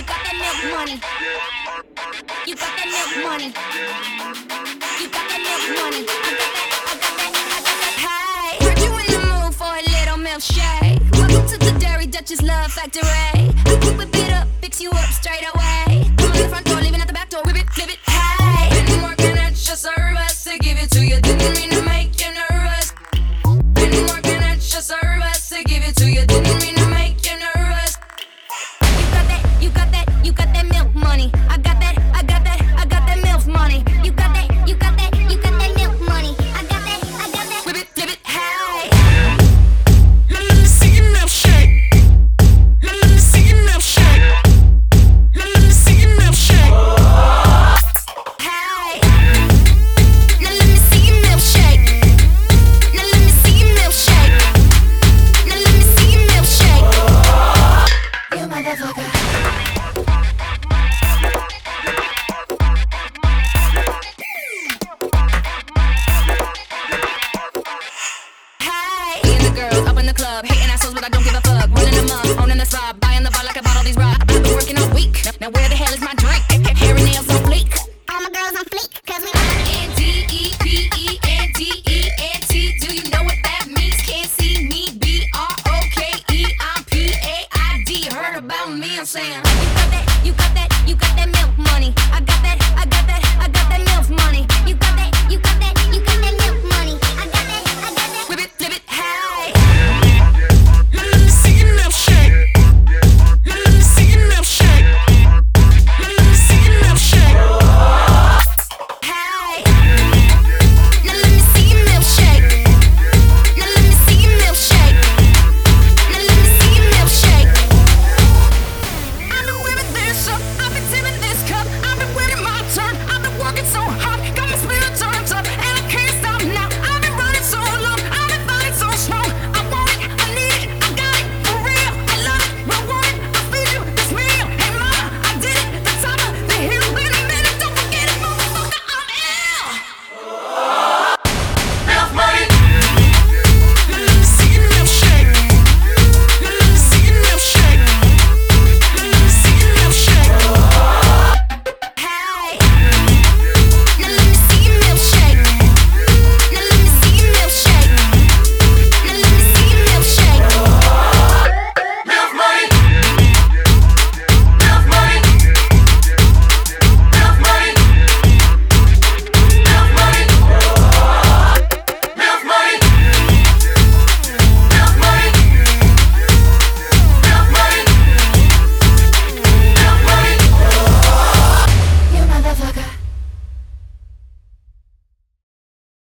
You got that milk money. You got that milk money. You got that milk money. I got that, I got that, I got that. Hey, heard you in the mood for a little milkshake. Welcome to the Dairy Duchess Love Factory. But I don't give a fuck. Running them up, owning the spot, buying the bar like I bought all these rocks. I've been working all week. Now where the hell is my drink? Hair and nails on fleek. All my girls on fleek, cause we N D E P E N D E N T. Do you know what that means? Can't see me. B R O K E. I'm P A I D. Heard about me? I'm saying.